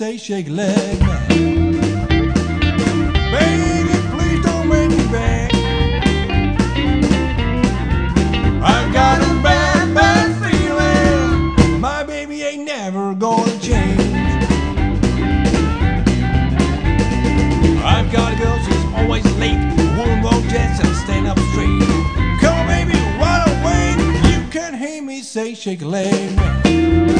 shake a leg. Baby, please don't bring me back. I've got a bad, bad feeling. My baby ain't never gonna change. I've got a girl, she's always late. Won't dance and stand up straight. Come on, baby, right away. You can hear me say, shake leg. Baby,